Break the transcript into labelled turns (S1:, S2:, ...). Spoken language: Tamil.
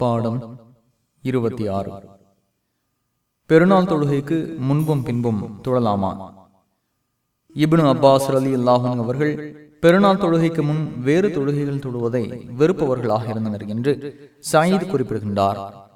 S1: பாடம் இருபத்தி ஆறு. பெருநாள் தொழுகைக்கு முன்பும் பின்பும் தொழலாமா? இப்னு அப்பாஸ் அலி அல்லாஹன் அவர்கள் பெருநாள் தொழுகைக்கு முன் வேறு தொழுகைகள் தொழுவதை வெறுப்பவர்களாக இருந்தனர் என்று சாயித் குறிப்பிடுகின்றார்.